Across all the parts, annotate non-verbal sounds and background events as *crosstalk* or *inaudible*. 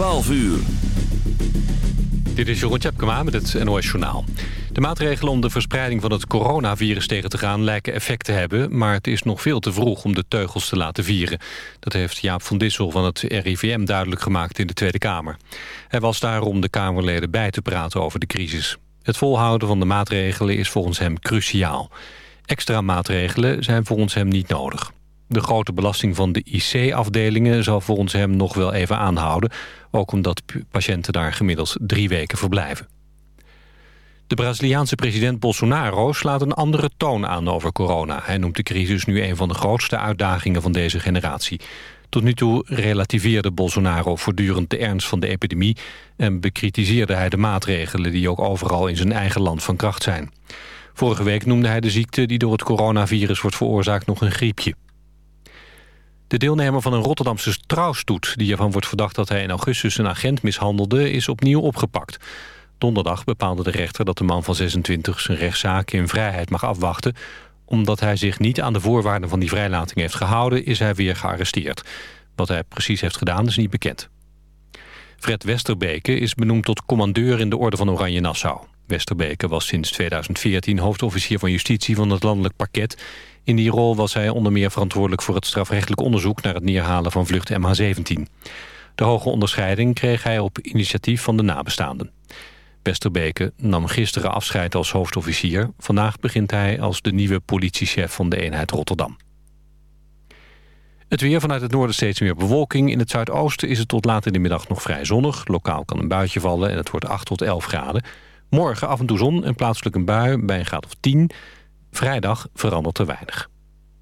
12 uur. Dit is Jeroen Tjepkema met het NOS Journaal. De maatregelen om de verspreiding van het coronavirus tegen te gaan... lijken effect te hebben, maar het is nog veel te vroeg om de teugels te laten vieren. Dat heeft Jaap van Dissel van het RIVM duidelijk gemaakt in de Tweede Kamer. Hij was daar om de Kamerleden bij te praten over de crisis. Het volhouden van de maatregelen is volgens hem cruciaal. Extra maatregelen zijn volgens hem niet nodig. De grote belasting van de IC-afdelingen zal volgens hem nog wel even aanhouden. Ook omdat patiënten daar gemiddeld drie weken verblijven. De Braziliaanse president Bolsonaro slaat een andere toon aan over corona. Hij noemt de crisis nu een van de grootste uitdagingen van deze generatie. Tot nu toe relativeerde Bolsonaro voortdurend de ernst van de epidemie... en bekritiseerde hij de maatregelen die ook overal in zijn eigen land van kracht zijn. Vorige week noemde hij de ziekte die door het coronavirus wordt veroorzaakt nog een griepje. De deelnemer van een Rotterdamse trouwstoet... die ervan wordt verdacht dat hij in augustus een agent mishandelde... is opnieuw opgepakt. Donderdag bepaalde de rechter dat de man van 26 zijn rechtszaak in vrijheid mag afwachten. Omdat hij zich niet aan de voorwaarden van die vrijlating heeft gehouden... is hij weer gearresteerd. Wat hij precies heeft gedaan is niet bekend. Fred Westerbeke is benoemd tot commandeur in de Orde van Oranje Nassau. Westerbeke was sinds 2014 hoofdofficier van justitie van het landelijk parket. In die rol was hij onder meer verantwoordelijk voor het strafrechtelijk onderzoek... naar het neerhalen van vlucht MH17. De hoge onderscheiding kreeg hij op initiatief van de nabestaanden. Westerbeke nam gisteren afscheid als hoofdofficier. Vandaag begint hij als de nieuwe politiechef van de eenheid Rotterdam. Het weer vanuit het noorden steeds meer bewolking. In het zuidoosten is het tot laat in de middag nog vrij zonnig. Lokaal kan een buitje vallen en het wordt 8 tot 11 graden. Morgen af en toe zon en plaatselijk een bui bij een graad of 10. Vrijdag verandert er weinig.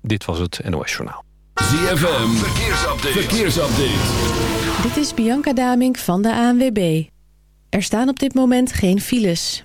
Dit was het NOS Journaal. ZFM, verkeersupdate. verkeersupdate. Dit is Bianca Damink van de ANWB. Er staan op dit moment geen files.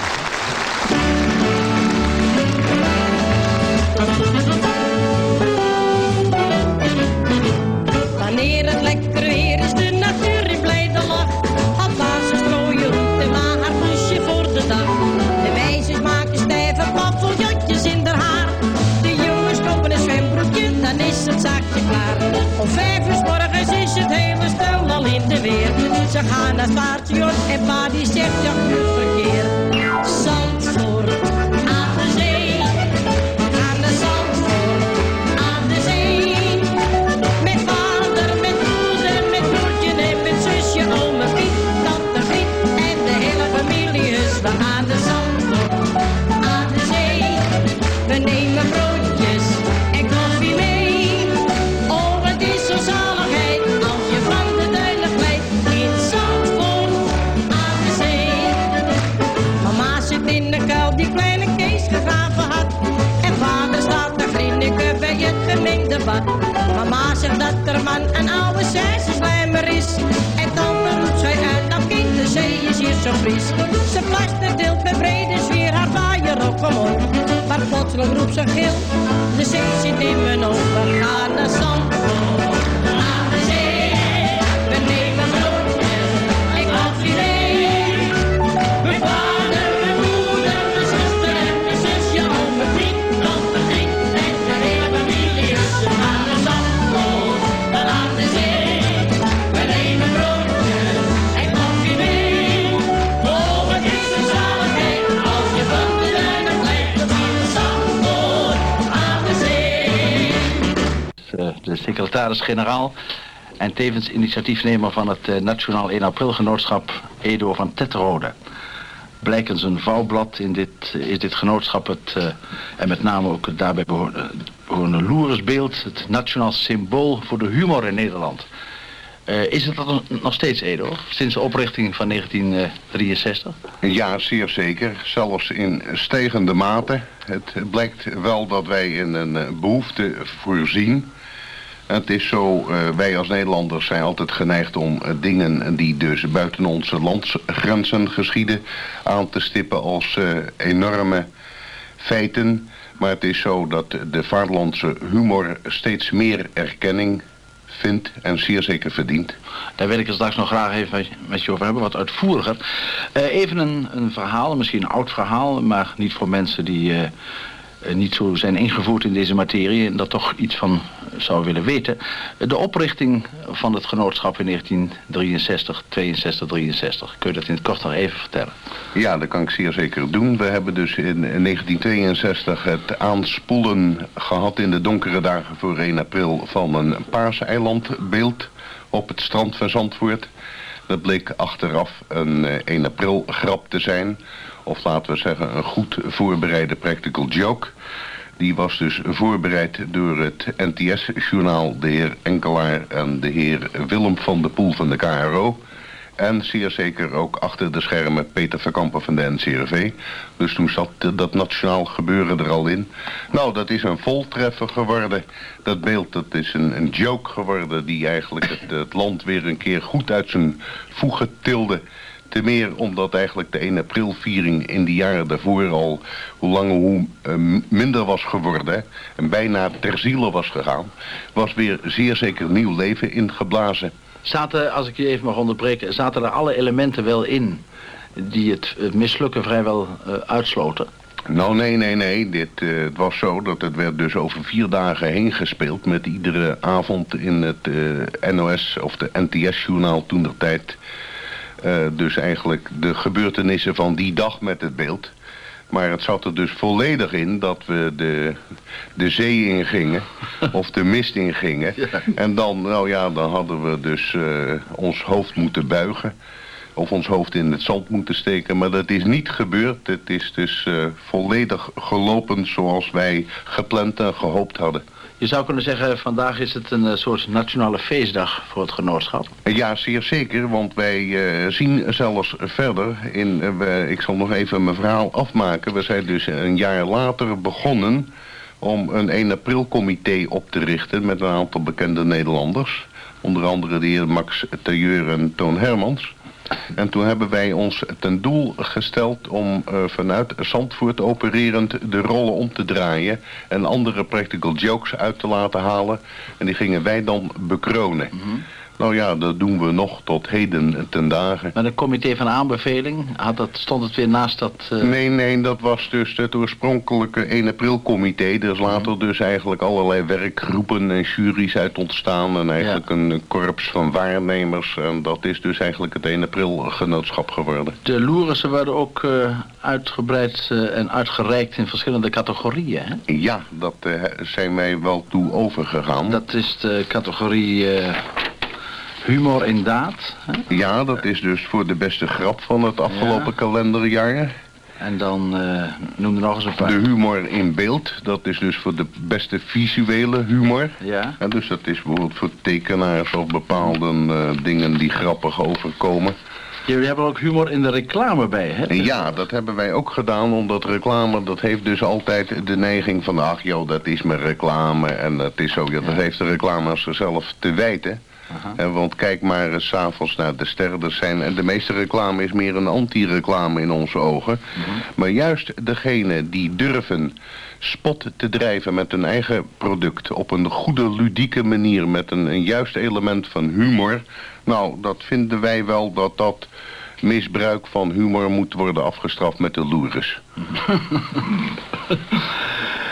Om vijf uur morgens is het hele stel al in de weer. Ze gaan naar paardje en pa die zegt ja, verkeer. Zandvoort, Mama zegt dat er man een oude slijmer is. En tante roept zij uit, nou kind, de zee is hier zo fris. Ze deelt met brede sfeer haar vaaier op omhoog. Maar plotseling roept ze gil, de zee zit in mijn ogen. We gaan naar zand. Secretaris-generaal en tevens initiatiefnemer van het eh, Nationaal 1 April Genootschap Edo van Tetrode. Blijkens een vouwblad in dit, is dit genootschap het, eh, en met name ook het daarbij behorende, loeresbeeld, het nationaal symbool voor de humor in Nederland. Eh, is het dat nog- steeds Edo, sinds de oprichting van 1963? Ja, zeer zeker. Zelfs in stijgende mate. Het blijkt wel dat wij in een eh, behoefte voorzien. Het is zo, eh, wij als Nederlanders zijn altijd geneigd om eh, dingen die dus buiten onze landsgrenzen geschieden aan te stippen als eh, enorme feiten. Maar het is zo dat de vaderlandse humor steeds meer erkenning vindt en zeer zeker verdient. Daar wil ik het straks nog graag even met- je over hebben, wat uitvoeriger. Even een, een verhaal, misschien een oud verhaal, maar niet voor mensen die niet zo zijn ingevoerd in deze materie en daar toch iets van zou willen weten. De oprichting van het genootschap in 1963, 62, 63. Kun je dat in het kort nog even vertellen? Ja, dat kan ik zeer zeker doen. We hebben dus in 1962 het aanspoelen gehad in de donkere dagen voor 1 april van een paaseilandbeeld op het strand van Zandvoort. Dat bleek achteraf een eh, 1 april grap te zijn. Of laten we zeggen een goed voorbereide practical joke. Die was dus voorbereid door het NTS-journaal, de heer Enkelaar en de heer Willem van de Poel van de KRO. En zeer zeker ook achter de schermen Peter Verkampen van de NCRV. Dus toen zat dat nationaal gebeuren er al in. Nou, dat is een voltreffer geworden. Dat beeld dat is een, een joke geworden die eigenlijk het, het land weer een keer goed uit zijn voegen tilde. Te meer omdat eigenlijk de 1 april viering in die jaren daarvoor al hoe langer hoe eh, minder was geworden. En bijna ter ziele was gegaan. Was weer zeer zeker nieuw leven ingeblazen. Zaten, als ik je even mag onderbreken, zaten er alle elementen wel in die het, het mislukken vrijwel eh, uitsloten? Nou, nee, nee, nee. Dit, eh, het was zo dat het werd dus over vier dagen heen gespeeld... met iedere avond in het NOS of de NTS-journaal toen der tijd... eh, dus eigenlijk de gebeurtenissen van die dag met het beeld. Maar het zat er dus volledig in dat we de, de zee ingingen *laughs* of de mist ingingen. En dan, nou ja, dan hadden we dus eh, ons hoofd moeten buigen. Of ons hoofd in het zand moeten steken. Maar dat is niet gebeurd. Het is dus eh, volledig gelopen zoals wij gepland en gehoopt hadden. Je zou kunnen zeggen, vandaag is het een eh, soort nationale feestdag voor het genootschap. Ja, zeer zeker, want wij eh, zien zelfs verder. In, eh, ik zal nog even mijn verhaal afmaken. We zijn dus een jaar later begonnen om een 1 april comité op te richten met een aantal bekende Nederlanders. Onder andere de heer Max Tailleur en Toon Hermans. En toen hebben wij ons ten doel gesteld om eh, vanuit Zandvoort opererend de rollen om te draaien en andere practical jokes uit te laten halen. En die gingen wij dan bekronen. Nou ja, dat doen we nog tot heden ten dagen. Met een comité van aanbeveling, had dat, stond het weer naast dat... eh, Nee, nee, dat was dus het oorspronkelijke 1 april comité. Is later dus eigenlijk allerlei werkgroepen en juries uit ontstaan. En eigenlijk een korps van waarnemers. En dat is dus eigenlijk het 1 april genootschap geworden. De loerissen werden ook eh, uitgebreid eh, en uitgereikt in verschillende categorieën. Hè? Ja, dat zijn wij wel toe overgegaan. Dat is de categorie humor in daad. Hè? Ja, dat is dus voor de beste grap van het afgelopen kalenderjaar. En dan eh, noem er nog eens een paar. De humor in beeld, dat is dus voor de beste visuele humor. Ja. En dus dat is bijvoorbeeld voor tekenaars of bepaalde eh, dingen die grappig overkomen. Jullie hebben ook humor in de reclame bij, hè? Ja, dat hebben wij ook gedaan, omdat reclame, dat heeft dus altijd de neiging van, ach joh, dat is maar reclame en dat is zo. Ja, dat heeft de reclame aan zichzelf te wijten. Hè, want kijk maar eens 's avonds naar de sterren. Er zijn, en de meeste reclame is meer een anti-reclame in onze ogen. Maar juist degene die durven spot te drijven met hun eigen product... op een goede, ludieke manier, met een, een juist element van humor... nou, dat vinden wij wel dat dat misbruik van humor moet worden afgestraft met de loeres. *laughs* *laughs*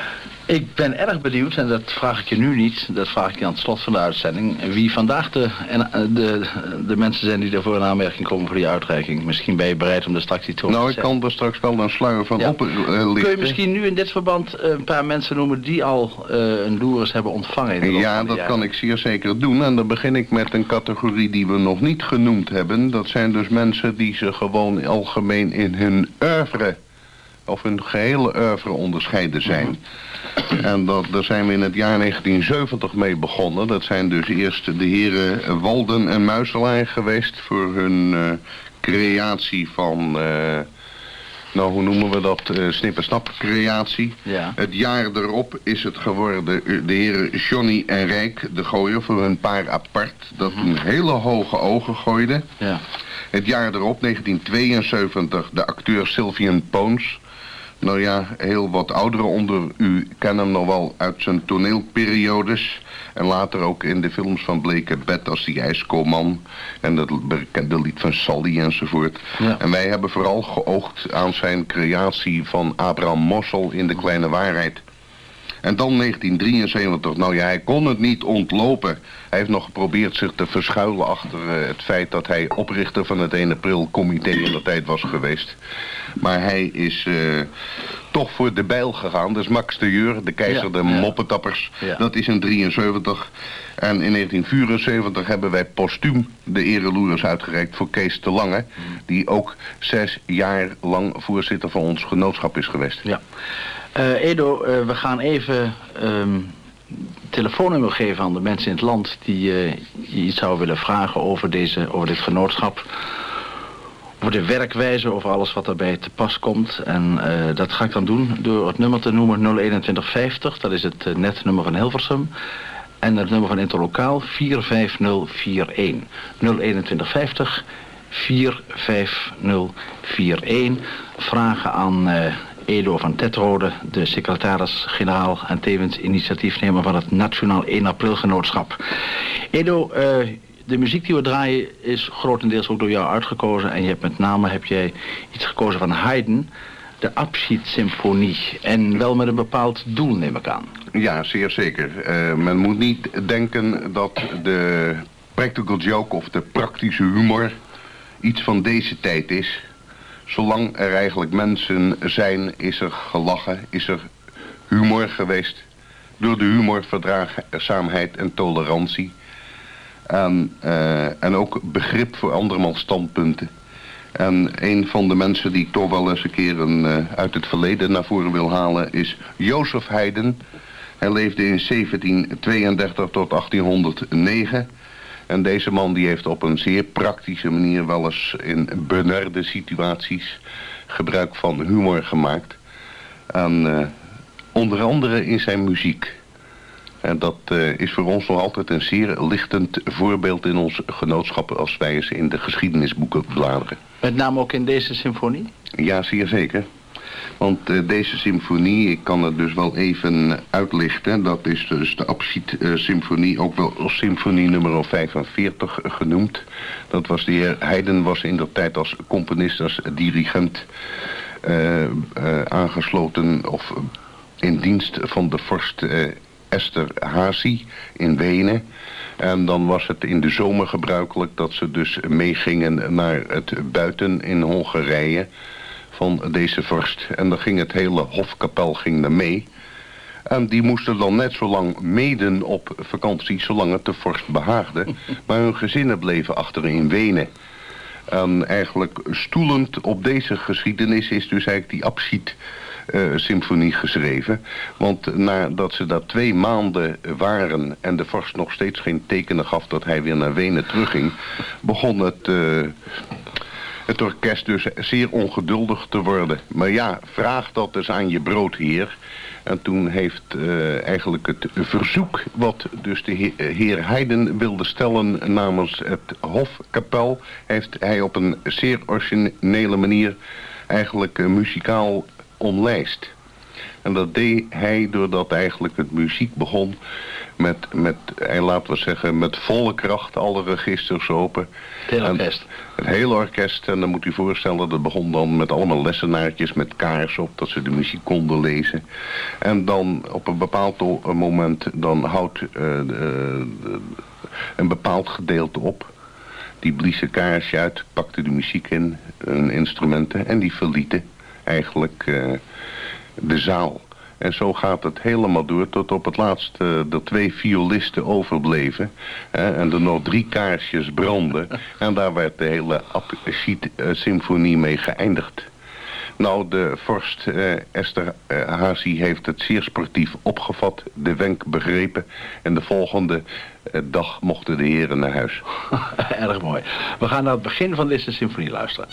Ik ben erg benieuwd, en dat vraag ik je nu niet, dat vraag ik je aan het slot van de uitzending, wie vandaag de, en, eh, de, de mensen zijn die ervoor in aanmerking komen voor die uitreiking. Misschien ben je bereid om er straks iets over Nou, te ik zeggen. kan er straks wel een sluier van Ja. op eh, Kun je misschien nu in dit verband eh, een paar mensen noemen die al een loeres hebben ontvangen? in de Ja, dat jaren? kan ik zeer zeker doen. En dan begin ik met een categorie die we nog niet genoemd hebben. Dat zijn dus mensen die ze gewoon algemeen in hun oeuvre of hun gehele oeuvre onderscheiden zijn. En dat, daar zijn we in het jaar 1970 mee begonnen. Dat zijn dus eerst de heren Walden en Muiselaar geweest voor hun eh, creatie van... eh, nou, hoe noemen we dat? eh snip en snap creatie. Ja. Het jaar erop is het geworden de heren Johnny en Rijk de gooien voor hun paar apart. Dat een hele hoge ogen gooide. Ja. Het jaar erop, 1972, de acteur Sylvian Poons. Nou ja, heel wat ouderen onder u kennen hem nog wel uit zijn toneelperiodes. En later ook in de films van Bleke Bed als die ijskoolman. En dat bekende lied van Sally enzovoort. Ja. En wij hebben vooral geoogd aan zijn creatie van Abraham Mossel in De Kleine Waarheid. En dan 1973, nou ja, hij kon het niet ontlopen. Hij heeft nog geprobeerd zich te verschuilen achter eh, het feit dat hij oprichter van het 1 april comité in de tijd was geweest. Maar hij is eh, toch voor de bijl gegaan. Dus Max de Jeur, de keizer Ja, de ja. moppetappers, Ja. dat is in 73. En in 1974 hebben wij postuum de ereloeres uitgereikt voor Kees de Lange. Die ook zes jaar lang voorzitter van ons genootschap is geweest. Ja. Eh, Edo, eh, we gaan even ehm telefoonnummer geven aan de mensen in het land die je iets zouden willen vragen over, deze, over dit genootschap. Over de werkwijze, over alles wat daarbij te pas komt. En eh, dat ga ik dan doen door het nummer te noemen 02150. Dat is het eh, netnummer van Hilversum. En het nummer van Interlokaal 45041. 02150 45041. Vragen aan eh, Edo van Tetrode, de secretaris-generaal en tevens initiatiefnemer van het Nationaal 1 April Genootschap. Edo, eh, de muziek die we draaien is grotendeels ook door jou uitgekozen. En je hebt met name heb jij iets gekozen van Haydn, de Abschiedssymfonie. En wel met een bepaald doel, neem ik aan. Ja, zeer zeker. Eh, men moet niet denken dat de practical joke of de praktische humor iets van deze tijd is. Zolang er eigenlijk mensen zijn, is er gelachen, is er humor geweest. Door de humor verdraagzaamheid en tolerantie. En, eh, en ook begrip voor andermans standpunten. En een van de mensen die ik toch wel eens een keer eh, uit het verleden naar voren wil halen is Jozef Haydn. Hij leefde in 1732 tot 1809. En deze man die heeft op een zeer praktische manier wel eens in benarde situaties gebruik van humor gemaakt. Eh, onder andere in zijn muziek. En dat eh, is voor ons nog altijd een zeer lichtend voorbeeld in ons genootschap als wij eens in de geschiedenisboeken bladeren. Met name ook in deze symfonie? Ja, zeer zeker. Want eh, deze symfonie, ik kan het dus wel even uitlichten. Dat is dus de Abschied-symfonie, ook wel symfonie nummer 45 genoemd. Dat was de heer Haydn was in dat tijd als componist, als dirigent eh, aangesloten of in dienst van de vorst Esther Hazy in Wenen. En dan was het in de zomer gebruikelijk dat ze dus meegingen naar het buiten in Hongarije van deze vorst. En dan ging het hele hofkapel ging er mee. En die moesten dan net zo lang meden op vakantie, zolang het de vorst behaagde. *laughs* Maar hun gezinnen bleven achter in Wenen. En eigenlijk stoelend op deze geschiedenis is dus eigenlijk die Abschied eh, symfonie geschreven. Want nadat ze daar twee maanden waren en de vorst nog steeds geen tekenen gaf dat hij weer naar Wenen terugging, begon het, eh, het orkest dus zeer ongeduldig te worden. Maar ja, vraag dat eens aan je broodheer. En toen heeft eh, eigenlijk het verzoek wat dus de he- heer Heiden wilde stellen namens het Hofkapel... heeft hij op een zeer originele manier eigenlijk eh, muzikaal omlijst. En dat deed hij doordat eigenlijk het muziek begon met, met eh, laten we zeggen, met volle kracht alle registers open. Het hele orkest. Het hele orkest. En dan moet u voorstellen, dat begon dan met allemaal lessenaartjes met kaars op, dat ze de muziek konden lezen. En dan op een bepaald moment, dan houdt eh, de- een bepaald gedeelte op. Die blies een kaarsje uit, pakte de muziek in, hun instrumenten en die verlieten eigenlijk eh, de zaal. En zo gaat het helemaal door tot op het laatst eh, er twee violisten overbleven. Hè, en er nog drie kaarsjes brandden. *laughs* en daar werd de hele Apachit-symfonie mee geëindigd. Nou, de vorst eh, Esther eh, Hazi heeft het zeer sportief opgevat, de wenk begrepen. En de volgende eh, dag mochten de heren naar huis. *laughs* Erg mooi. We gaan naar het begin van deze symfonie luisteren.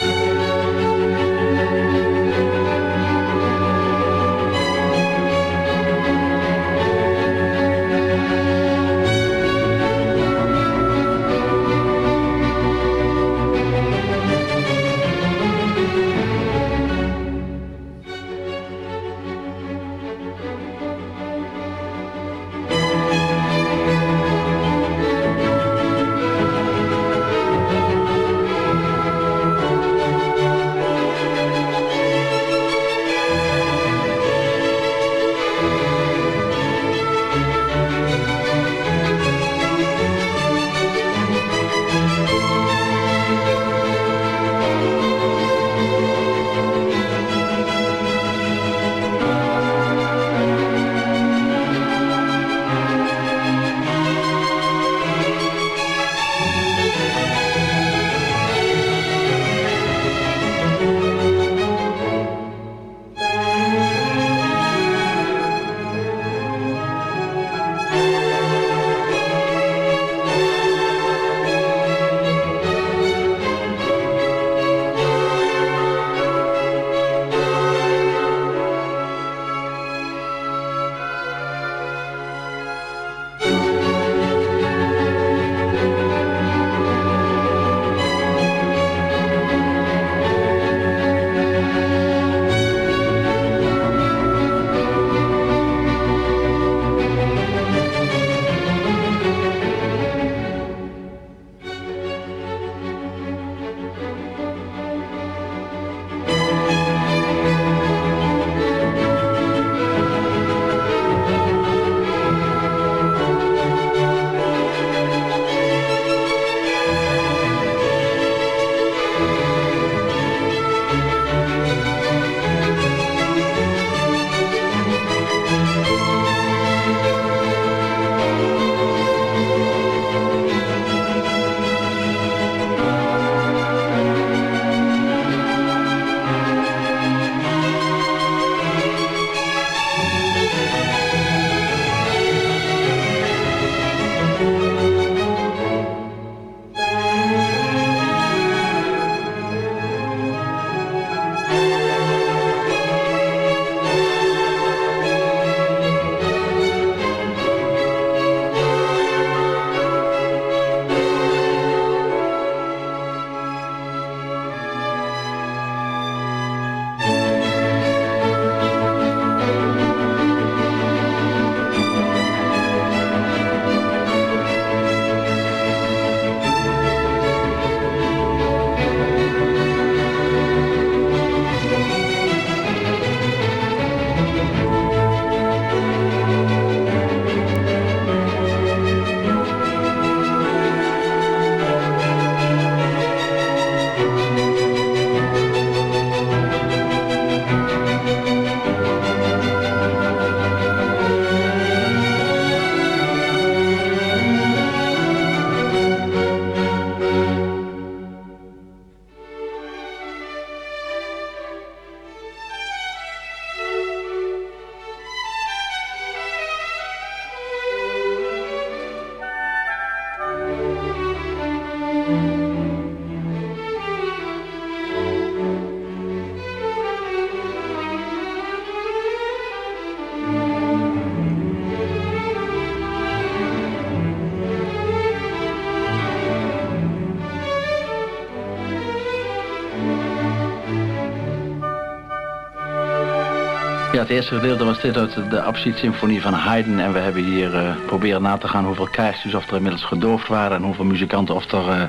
Het eerste gedeelte was dit uit de Abschiedssymfonie van Haydn. En we hebben hier eh, proberen na te gaan hoeveel kaarsjes of er inmiddels gedoofd waren... en hoeveel muzikanten of er uh,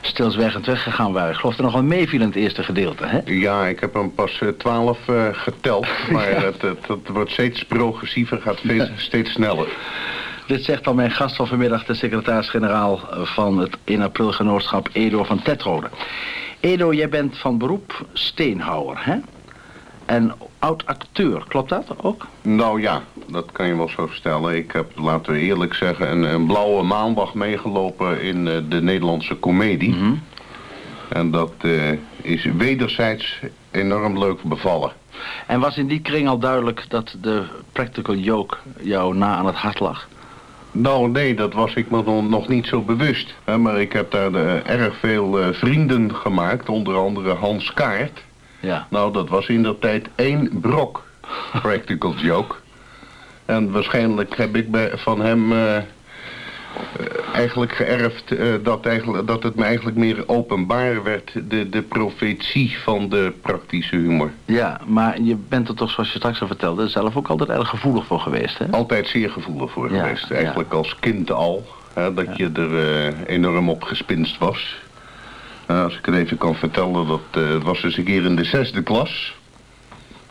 stilzwijgend weggegaan waren. Ik geloof er nog wel meeviel in het eerste gedeelte, hè? Ja, ik heb hem pas eh, twaalf geteld. *laughs* Maar het, het, het wordt steeds progressiever, gaat steeds, steeds sneller. Dit zegt al mijn gast van vanmiddag, de secretaris-generaal van het 1 april genootschap Edo van Tetrode. Edo, jij bent van beroep steenhouwer, hè? En oud-acteur, klopt dat ook? Nou ja, dat kan je wel zo stellen. Ik heb, laten we eerlijk zeggen, een, een blauwe maandag meegelopen in uh, de Nederlandse komedie. Mhm. En dat uh, is wederzijds enorm leuk bevallen. En was in die kring al duidelijk dat de practical joke jou na aan het hart lag? Nou, nee, dat was ik me nog- niet zo bewust. Hè, maar ik heb daar eh, erg veel eh, vrienden gemaakt, onder andere Hans Kaart. Ja. Nou, dat was in dat tijd één brok practical *laughs* joke. En waarschijnlijk heb ik bij, van hem eh, eh, eigenlijk geërfd eh, dat, eigenlijk, dat het me eigenlijk meer openbaar werd, de, de profetie van de praktische humor. Ja, maar je bent er toch, zoals je straks al vertelde, zelf ook altijd erg gevoelig voor geweest, hè? Altijd zeer gevoelig voor Ja, geweest. ja. Eigenlijk als kind al. Hè, dat je er enorm op gespinst was. Als ik het even kan vertellen, dat het was eens een keer in de zesde klas.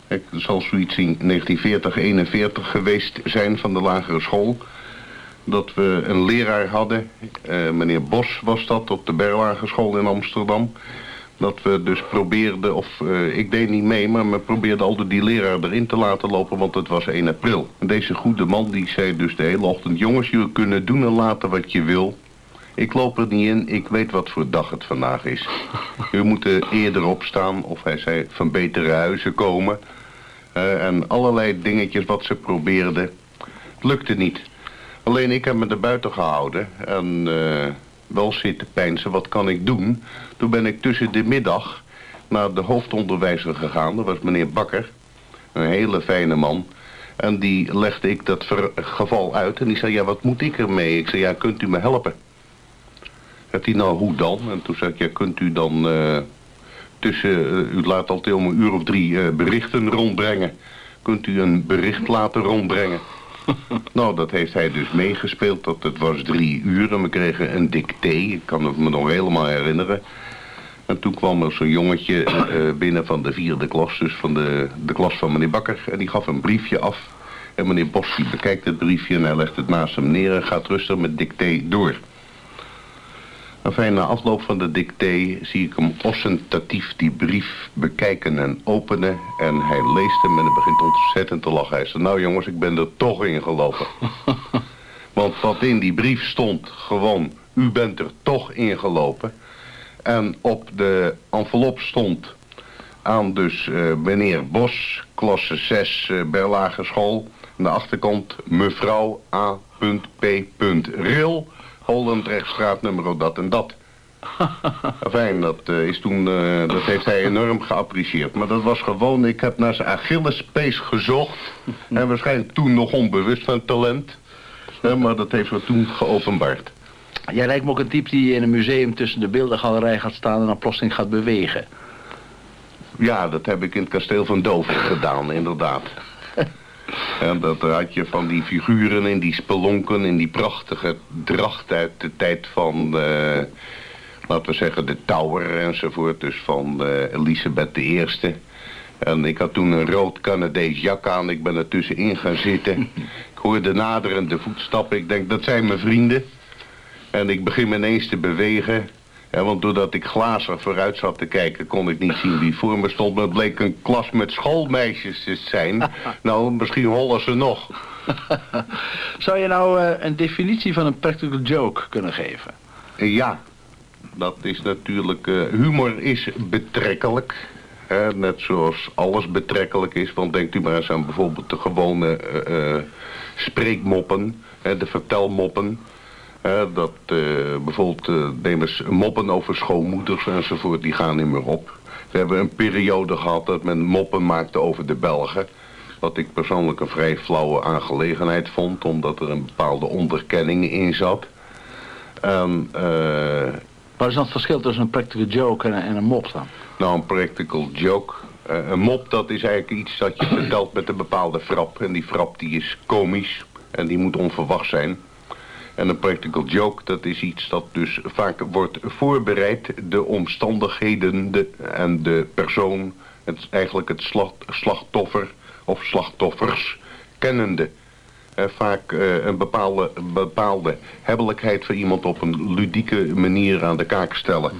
Ik zal zoiets in 1940, 41 geweest zijn van de lagere school. Dat we een leraar hadden, eh, meneer Bos was dat, op de Berlage school in Amsterdam. Dat we dus probeerden, of eh, ik deed niet mee, maar we probeerden altijd die leraar erin te laten lopen, want het was 1 april. En deze goede man die zei dus de hele ochtend, jongens, jullie kunnen doen en laten wat je wil. Ik loop er niet in, ik weet wat voor dag het vandaag is. *laughs* U moet er eerder opstaan, of hij zei van betere huizen komen. Eh, en allerlei dingetjes wat ze probeerden. Het lukte niet. Alleen ik heb me er buiten gehouden en eh, wel zitten peinzen, wat kan ik doen? Toen ben ik tussen de middag naar de hoofdonderwijzer gegaan, dat was meneer Bakker. Een hele fijne man. En die legde ik dat geval uit en die zei, ja wat moet ik ermee? Ik zei, ja kunt u me helpen? Zegt hij, nou hoe dan? En toen zei ik, ja kunt u dan eh, tussen, eh, u laat altijd om een uur of drie eh, berichten rondbrengen. Kunt u een bericht laten rondbrengen? *laughs* nou, dat heeft hij dus meegespeeld. Dat het was drie uur en we kregen een dicté. Ik kan het me nog helemaal herinneren. En toen kwam er zo'n jongetje binnen van de vierde klas, dus van de, de klas van meneer Bakker. En die gaf een briefje af. En meneer Bos die bekijkt het briefje en hij legt het naast hem neer en gaat rustig met dicté door. Enfin, na afloop van de dicté zie ik hem ostentatief die brief bekijken en openen. En hij leest hem en hij begint ontzettend te lachen. Hij zegt, nou jongens, ik ben er toch in gelopen. *laughs* Want wat in die brief stond, gewoon, u bent er toch in gelopen. En op de envelop stond aan dus eh, meneer Bos, klasse 6, eh Berlage school. Aan de achterkant mevrouw A.P. Ril, Hollandrechtstraat nummer dat en dat. *laughs* Fijn, dat, eh, is toen, eh, dat heeft hij enorm geapprecieerd. Maar dat was gewoon, ik heb naar zijn Achillespees gezocht. *laughs* en waarschijnlijk toen nog onbewust van talent. Eh, maar dat heeft me toen geopenbaard. Jij lijkt me ook een type die in een museum tussen de beeldengalerij gaat staan en dan plotseling gaat bewegen. Ja, dat heb ik in het kasteel van Dover gedaan, inderdaad. En dat had je van die figuren in die spelonken, in die prachtige dracht uit de tijd van, eh, laten we zeggen, de Tower enzovoort. Dus van eh, Elisabeth I. En ik had toen een rood Canadees jak aan, ik ben er tussenin gaan zitten. *laughs* Ik hoorde naderende voetstappen, ik denk dat zijn mijn vrienden. En ik begin me ineens te bewegen. Ja, want doordat ik glazig vooruit zat te kijken, kon ik niet zien wie voor me stond. Maar het bleek een klas met schoolmeisjes te zijn. *laughs* nou, misschien hollen ze nog. *laughs* Zou je nou eh, een definitie van een practical joke kunnen geven? Ja, dat is natuurlijk... eh, humor is betrekkelijk. Hè, net zoals alles betrekkelijk is. Want denkt u maar eens aan bijvoorbeeld de gewone eh, spreekmoppen. Hè, de vertelmoppen. Hè, dat eh, bijvoorbeeld eh, neem eens moppen over schoonmoeders enzovoort. Die gaan niet meer op. We hebben een periode gehad dat men moppen maakte over de Belgen. Wat ik persoonlijk een vrij flauwe aangelegenheid vond. Omdat er een bepaalde onderkenning in zat. En, eh, Wat is dan het verschil tussen een practical joke en, en een mop dan? nou, een practical joke. Een mop, dat is eigenlijk iets dat je vertelt met een bepaalde frap. En die frap die is komisch en die moet onverwacht zijn. En een practical joke, dat is iets dat dus vaak wordt voorbereid. De omstandigheden de, en de persoon, het, eigenlijk het slag- slachtoffer of slachtoffers, kennende. Eh, vaak eh, een bepaalde, bepaalde hebbelijkheid van iemand op een ludieke manier aan de kaak stellen.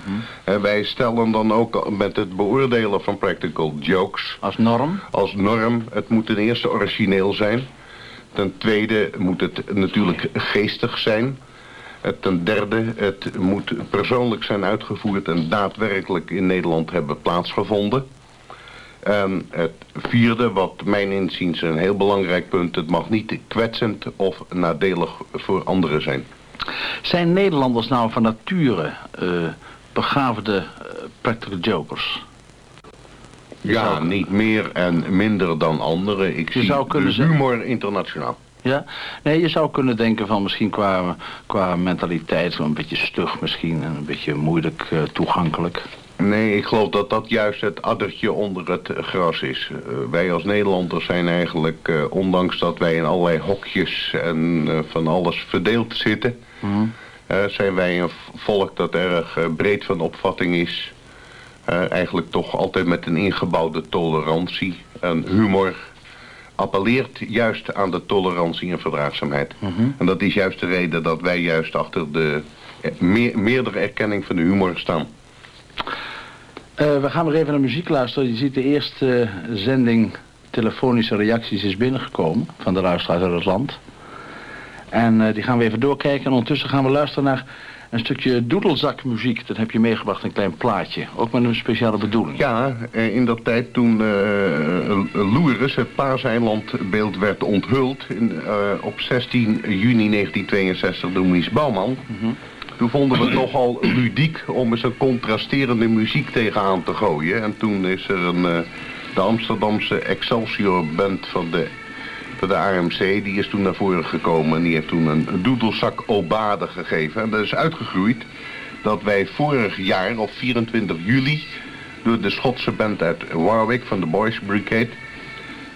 Eh, wij stellen dan ook met het beoordelen van practical jokes... Als norm? Als norm, het moet ten eerste origineel zijn. Ten tweede moet het natuurlijk geestig zijn. Eh, Ten derde, het moet persoonlijk zijn uitgevoerd en daadwerkelijk in Nederland hebben plaatsgevonden. En het vierde, wat mijn inziens een heel belangrijk punt, het mag niet kwetsend of nadelig voor anderen zijn. Zijn Nederlanders nou van nature eh begaafde eh, practical jokers? Ja, niet meer en minder dan anderen. Ik zie zou kunnen de humor internationaal. Ja? Nee, je zou kunnen denken van misschien qua, qua mentaliteit een beetje stug misschien en een beetje moeilijk eh, toegankelijk. Nee, ik geloof dat dat juist het addertje onder het gras is. Eh, wij als Nederlanders zijn eigenlijk, eh, ondanks dat wij in allerlei hokjes en van alles verdeeld zitten... eh, zijn wij een volk dat erg breed van opvatting is. Eh, eigenlijk toch altijd met een ingebouwde tolerantie en humor appelleert juist aan de tolerantie en verdraagzaamheid. En dat is juist de reden dat wij juist achter de eh, meer, meerdere erkenning van de humor staan. Eh, we gaan weer even naar muziek luisteren. Je ziet de eerste zending telefonische reacties is binnengekomen van de luisteraars uit het land. En die gaan we even doorkijken. En ondertussen gaan we luisteren naar een stukje doedelzakmuziek. Dat heb je meegebracht, een klein plaatje. Ook met een speciale bedoeling. Ja, eh, in dat tijd toen uh, Loeres, het Paaseilandbeeld, werd onthuld in, eh, op 16 juni 1962 door Mies Bouwman. Toen vonden we het nogal ludiek om eens een contrasterende muziek tegenaan te gooien. En toen is er een, de Amsterdamse Excelsior Band van de, de AMC, die is toen naar voren gekomen en die heeft toen een doedelzak obade gegeven. En dat is uitgegroeid dat wij vorig jaar op 24 juli door de Schotse band uit Warwick van de Boys Brigade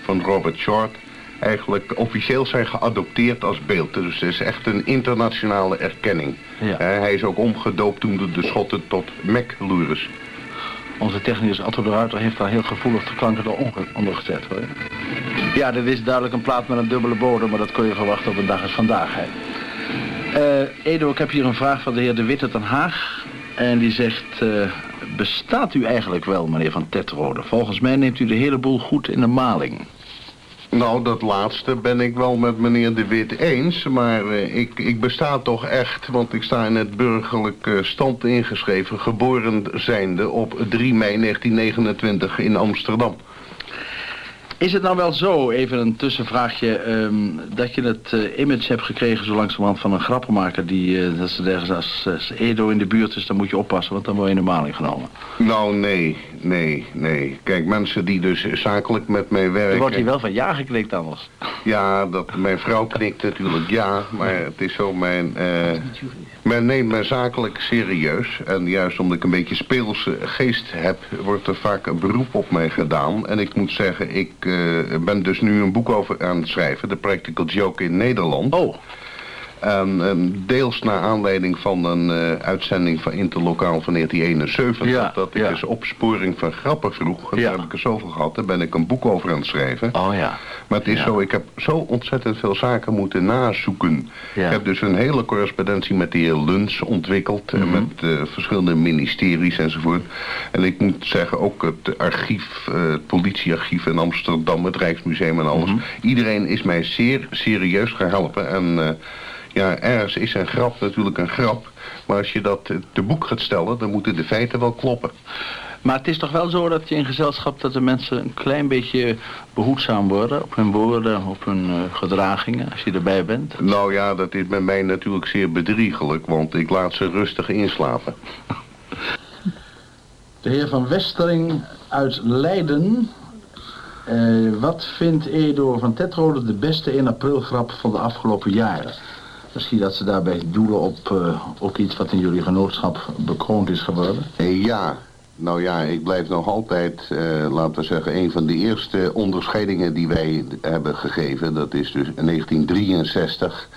van Robert Short eigenlijk officieel zijn geadopteerd als beeld. Dus het is echt een internationale erkenning. Ja. Hij is ook omgedoopt toen door de Schotten tot McLures. Onze technicus Otto de Ruiter heeft daar heel gevoelig de klanken onder gezet. Hoor. Ja, dit is duidelijk een plaat met een dubbele bodem, maar dat kun je verwachten op een dag als vandaag. Hè. Eh, Edo, ik heb hier een vraag van de heer De Witte ten Haag. En die zegt, eh, bestaat u eigenlijk wel, meneer Van Tetrode? Volgens mij neemt u de hele boel goed in de maling. Nou, dat laatste ben ik wel met meneer De Wit eens. Maar eh, ik, ik besta toch echt, want ik sta in het burgerlijk stand ingeschreven... geboren zijnde op 3 mei 1929 in Amsterdam. Is het nou wel zo, even een tussenvraagje, ehm, dat je het eh, image hebt gekregen zo langzamerhand van een grappenmaker die, eh, dat ze zeggen, als, als Edo in de buurt is, dan moet je oppassen, want dan word je in de maling genomen. Nou, nee, nee, nee. Kijk, mensen die dus zakelijk met mij werken... Dan wordt hij wel van ja geknikt anders. Ja, dat, mijn vrouw knikt natuurlijk ja, maar het is zo, mijn, eh, men neemt mij zakelijk serieus. En juist omdat ik een beetje speelse geest heb, wordt er vaak een beroep op mij gedaan. En ik moet zeggen, ik ben dus nu een boek over aan het schrijven, The Practical Joke in Nederland. Oh. En ehm, deels naar aanleiding van een eh, uitzending van Interlokaal van 1971. Ja, dat ik ja. opsporing van grappen vroeg. En Ja. daar heb ik er zoveel gehad. Daar ben ik een boek over aan het schrijven. Oh ja. Maar het is zo, ik heb zo ontzettend veel zaken moeten nazoeken. Ik heb dus een hele correspondentie met de heer Luns ontwikkeld. En Mhm. met eh, verschillende ministeries enzovoort. En ik moet zeggen, ook het archief, eh, het politiearchief in Amsterdam, het Rijksmuseum en alles. Mhm. Iedereen is mij zeer serieus geholpen. En eh, ja, ergens is een grap natuurlijk een grap. Maar als je dat eh, te boek gaat stellen, dan moeten de feiten wel kloppen. Maar het is toch wel zo dat je in gezelschap dat de mensen een klein beetje behoedzaam worden op hun woorden, op hun eh, gedragingen, als je erbij bent. Nou ja, dat is bij mij natuurlijk zeer bedriegelijk, want ik laat ze rustig inslapen. De heer Van Westering uit Leiden. Eh, wat vindt Edo van Tetrode de beste 1 april grap van de afgelopen jaren? Misschien dat ze daarbij doelen op, op iets wat in jullie genootschap bekroond is geworden. Eh, ja, Nou ja, ik blijf nog altijd, eh, laten we zeggen, een van de eerste onderscheidingen die wij hebben gegeven. Dat is dus in 1963.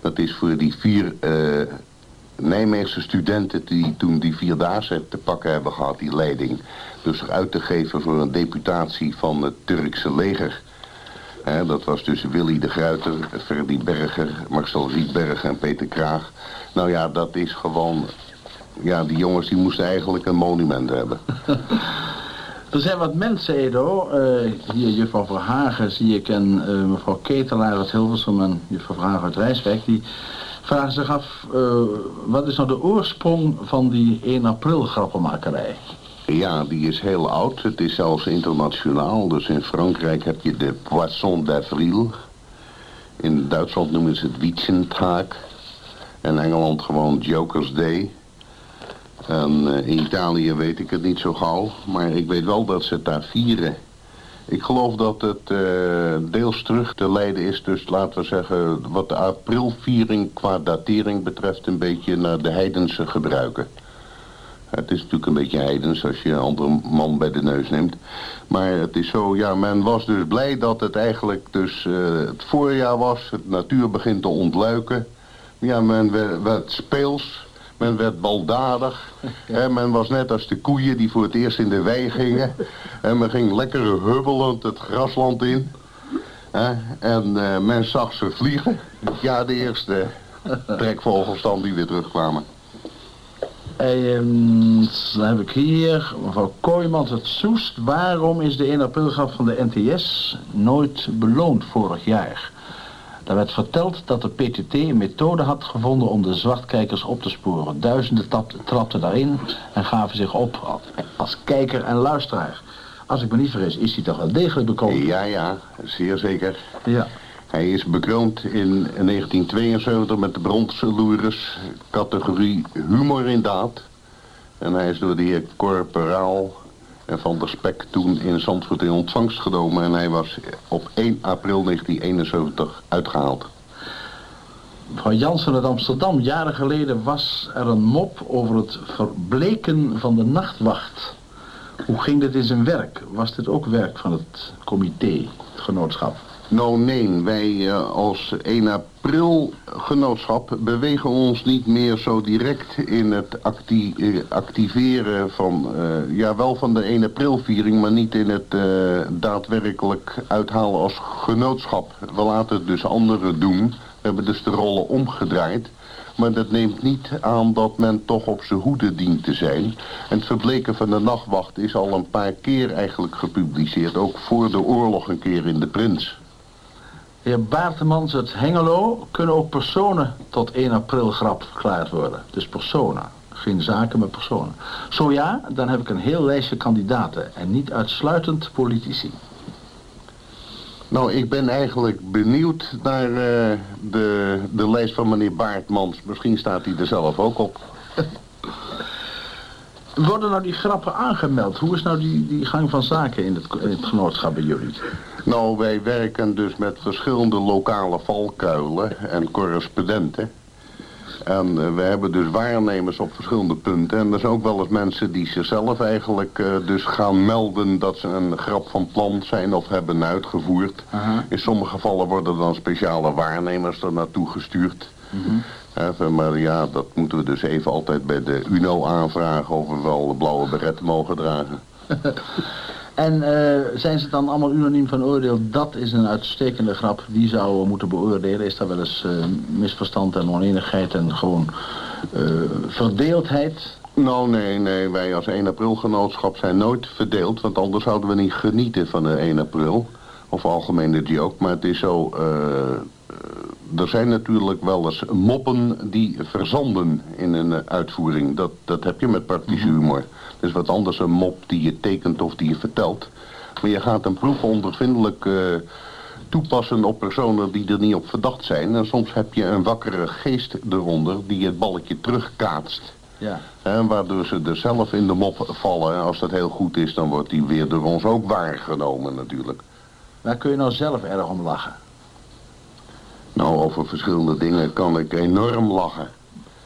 Dat is voor die vier eh, Nijmeegse studenten die toen die Vierdaagse te pakken hebben gehad, die leiding. Dus uit te geven voor een deputatie van het Turkse leger. Dat was dus Willy de Gruiter, Ferdy Berger, Marcel Rietberger en Peter Kraag. Nou ja, dat is gewoon... Ja, die jongens die moesten eigenlijk een monument hebben. *laughs* Er zijn wat mensen, Edo. eh, hier juffrouw Verhagen zie ik en eh, mevrouw Ketelaar uit Hilversum en juffrouw Verhagen uit Rijswijk. Die vragen zich af, eh, wat is nou de oorsprong van die 1 april grappenmakerij? Ja, die is heel oud. Het is zelfs internationaal. Dus in Frankrijk heb je de Poisson d'Avril. In Duitsland noemen ze het Wiesentag. In Engeland gewoon Joker's Day. En eh, in Italië weet ik het niet zo gauw. Maar ik weet wel dat ze het daar vieren. Ik geloof dat het eh, deels terug te leiden is. Dus laten we zeggen, wat de aprilviering qua datering betreft... een beetje naar de heidense gebruiken. Het is natuurlijk een beetje heidens als je een andere man bij de neus neemt. Maar het is zo, ja, men was dus blij dat het eigenlijk dus eh, het voorjaar was. Het natuur begint te ontluiken. Ja, men werd, werd speels. Men werd baldadig. Men was net als de koeien die voor het eerst in de wei gingen. En men ging lekker hubbelend het grasland in. En eh, men zag ze vliegen. Ja, de eerste trekvogels dan die weer terugkwamen. Ehm, dan heb ik hier mevrouw Kooijmans het Soest. Waarom is de 1 aprilgrap van de NTS nooit beloond vorig jaar? Daar werd verteld dat de PTT een methode had gevonden om de zwartkijkers op te sporen. Duizenden trapten daarin en gaven zich op als kijker en luisteraar. Als ik me niet vergis, is hij toch wel degelijk bekroond? Ja, ja, zeer zeker. Ja. Hij is bekroond in 1972 met de bronzen loeres, categorie humor in daad. En hij is door de heer Corporaal en Van der Spek toen in Zandvoort in ontvangst genomen. En hij was op 1 april 1971 uitgehaald. Mevrouw Jansen uit Amsterdam, jaren geleden was er een mop over het verbleken van de nachtwacht. Hoe ging dit in zijn werk? Was dit ook werk van het comité, het genootschap? Nou nee, wij eh, als 1 april genootschap bewegen ons niet meer zo direct in het eh, activeren van, eh, ja wel van de 1 april viering, maar niet in het daadwerkelijk uithalen als genootschap. We laten het dus anderen doen. We hebben dus de rollen omgedraaid. Maar dat neemt niet aan dat men toch op zijn hoede dient te zijn. En het verbleken van de nachtwacht is al een paar keer eigenlijk gepubliceerd. Ook voor de oorlog een keer in de Prins. Heer Baartemans uit Hengelo kunnen ook personen tot 1 april grap verklaard worden. Dus personen, geen zaken, maar personen. Zo ja, dan heb ik een heel lijstje kandidaten en niet uitsluitend politici. Nou, ik ben eigenlijk benieuwd naar eh, de, de lijst van meneer Baartmans. Misschien staat hij er zelf ook op. *laughs* Worden nou die grappen aangemeld? Hoe is nou die, die gang van zaken in het, in het genootschap bij jullie? Nou, wij werken dus met verschillende lokale valkuilen en correspondenten. En eh, we hebben dus waarnemers op verschillende punten. En er zijn ook wel eens mensen die zichzelf eigenlijk eh, dus gaan melden dat ze een grap van plan zijn of hebben uitgevoerd. In sommige gevallen worden dan speciale waarnemers er naartoe gestuurd. Hè, maar ja, dat moeten we dus even altijd bij de UNO aanvragen of we wel de blauwe beret mogen dragen. *laughs* En eh, zijn ze dan allemaal unaniem van oordeel, dat is een uitstekende grap, die zouden we moeten beoordelen? Is daar wel eens eh, misverstand en oneenigheid en gewoon eh, verdeeldheid? Nou, nee, nee. Wij als 1 april genootschap zijn nooit verdeeld. Want anders zouden we niet genieten van de 1 april. Of algemeen joke. Maar het is zo... eh, er zijn natuurlijk wel eens moppen die verzanden in een eh, uitvoering. Dat, dat heb je met praktische humor. Dus wat anders een mop die je tekent of die je vertelt. Maar je gaat een proef ondervindelijk eh, toepassen op personen die er niet op verdacht zijn. En soms heb je een wakkere geest eronder die het balletje terugkaatst. Ja. Hè, waardoor ze er zelf in de mop vallen. En als dat heel goed is, dan wordt die weer door ons ook waargenomen natuurlijk. Waar kun je nou zelf erg om lachen? Nou, over verschillende dingen kan ik enorm lachen.